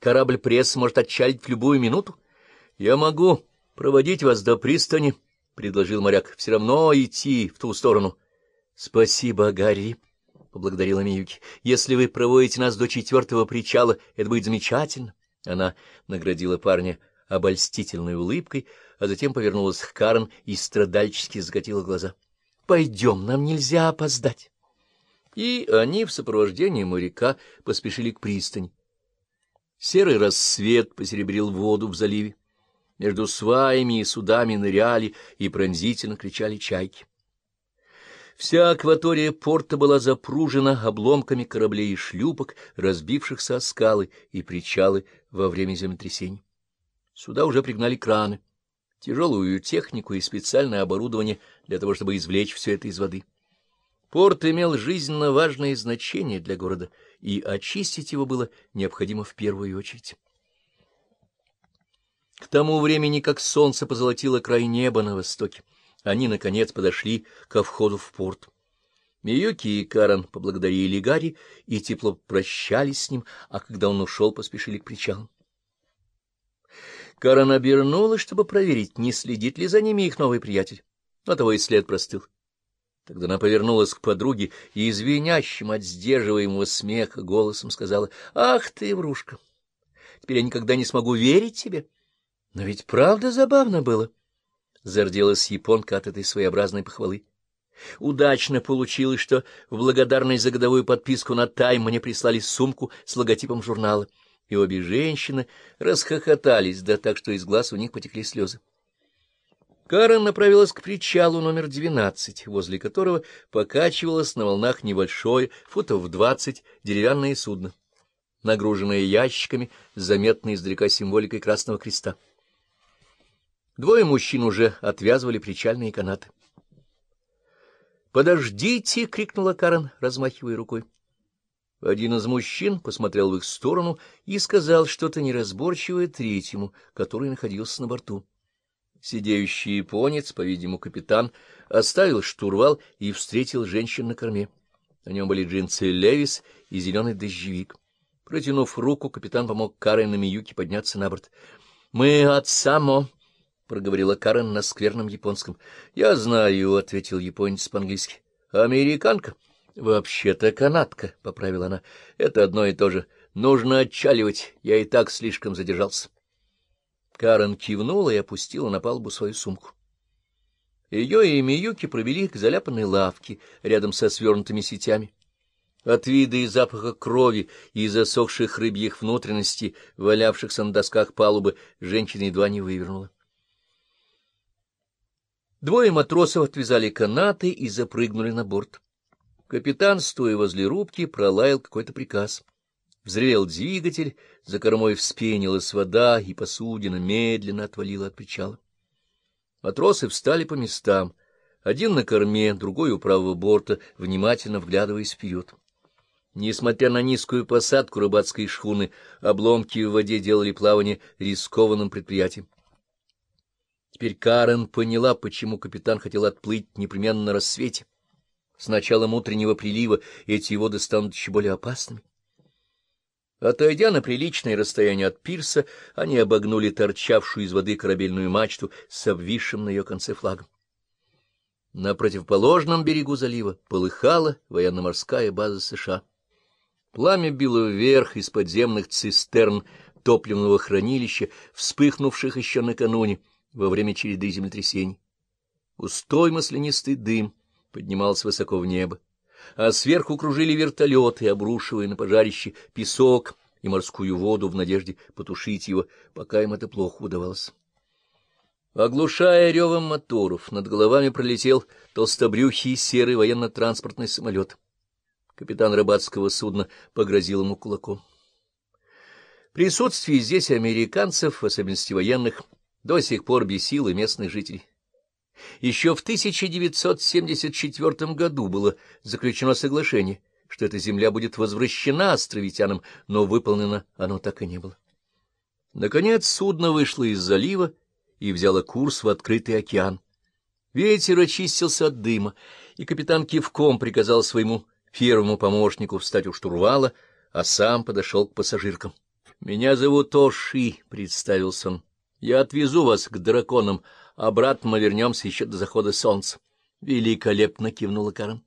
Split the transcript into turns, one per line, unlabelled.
Корабль пресс может отчалить в любую минуту. — Я могу проводить вас до пристани, — предложил моряк. — Все равно идти в ту сторону. — Спасибо, Гарри, — поблагодарила Миюки. — Если вы проводите нас до четвертого причала, это будет замечательно. Она наградила парня обольстительной улыбкой, а затем повернулась к Карен и страдальчески закатила глаза. — Пойдем, нам нельзя опоздать. И они в сопровождении моряка поспешили к пристани. Серый рассвет посеребрил воду в заливе. Между сваями и судами ныряли и пронзительно кричали чайки. Вся акватория порта была запружена обломками кораблей и шлюпок, разбившихся о скалы и причалы во время землетрясений. Сюда уже пригнали краны, тяжелую технику и специальное оборудование для того, чтобы извлечь все это из воды. Порт имел жизненно важное значение для города, и очистить его было необходимо в первую очередь. К тому времени, как солнце позолотило край неба на востоке, они, наконец, подошли ко входу в порт. Миюки и Каран поблагодарили Гарри и тепло прощались с ним, а когда он ушел, поспешили к причалу. Каран обернулась, чтобы проверить, не следит ли за ними их новый приятель. Но того и след простыл. Тогда она повернулась к подруге и извинящим от сдерживаемого смеха голосом сказала, — Ах ты, врушка! Теперь я никогда не смогу верить тебе. Но ведь правда забавно было. Зарделась японка от этой своеобразной похвалы. Удачно получилось, что в благодарность за годовую подписку на тайм мне прислали сумку с логотипом журнала, и обе женщины расхохотались, да так, что из глаз у них потекли слезы. Карен направилась к причалу номер двенадцать, возле которого покачивалось на волнах небольшое, футов двадцать, деревянное судно, нагруженное ящиками заметной издалека символикой Красного Креста. Двое мужчин уже отвязывали причальные канаты. «Подождите!» — крикнула Карен, размахивая рукой. Один из мужчин посмотрел в их сторону и сказал что-то неразборчивое третьему, который находился на борту. Сидеющий японец, по-видимому, капитан, оставил штурвал и встретил женщин на корме. На нем были джинсы Левис и зеленый дождевик. Протянув руку, капитан помог Карен и Миюке подняться на борт. — Мы от Само, — проговорила Карен на скверном японском. — Я знаю, — ответил японец по-английски. — Американка? — Вообще-то канадка, — поправила она. — Это одно и то же. Нужно отчаливать, я и так слишком задержался. Карен кивнула и опустила на палубу свою сумку. Ее и Миюки провели к заляпанной лавке рядом со свернутыми сетями. От вида и запаха крови и засохших рыбьих внутренностей, валявшихся на досках палубы, женщина едва не вывернула. Двое матросов отвязали канаты и запрыгнули на борт. Капитан, стоя возле рубки, пролаял какой-то приказ. Взревел двигатель, за кормой вспенилась вода, и посудина медленно отвалила от причала. Матросы встали по местам, один на корме, другой у правого борта, внимательно вглядываясь вперед. Несмотря на низкую посадку рыбацкой шхуны, обломки в воде делали плавание рискованным предприятием. Теперь Карен поняла, почему капитан хотел отплыть непременно на рассвете. С началом утреннего прилива эти воды станут еще более опасными. Отойдя на приличное расстояние от пирса, они обогнули торчавшую из воды корабельную мачту с обвисшим на ее конце флагом. На противоположном берегу залива полыхала военно-морская база США. Пламя било вверх из подземных цистерн топливного хранилища, вспыхнувших еще накануне во время череды землетрясений. Густой маслянистый дым поднимался высоко в небо а сверху кружили вертолеты, обрушивая на пожарище песок и морскую воду в надежде потушить его, пока им это плохо удавалось. Оглушая ревом моторов, над головами пролетел толстобрюхий серый военно-транспортный самолет. Капитан рыбацкого судна погрозил ему кулаком. Присутствие здесь американцев, в особенности военных, до сих пор бесило местных жителей. Еще в 1974 году было заключено соглашение, что эта земля будет возвращена островитянам, но выполнено оно так и не было. Наконец судно вышло из залива и взяло курс в открытый океан. Ветер очистился от дыма, и капитан кивком приказал своему первому помощнику встать у штурвала, а сам подошел к пассажиркам. — Меня зовут Оши, — представился он. — Я отвезу вас к драконам, обратно мы вернемся еще до захода солнца. — Великолепно! — кивнула Карен.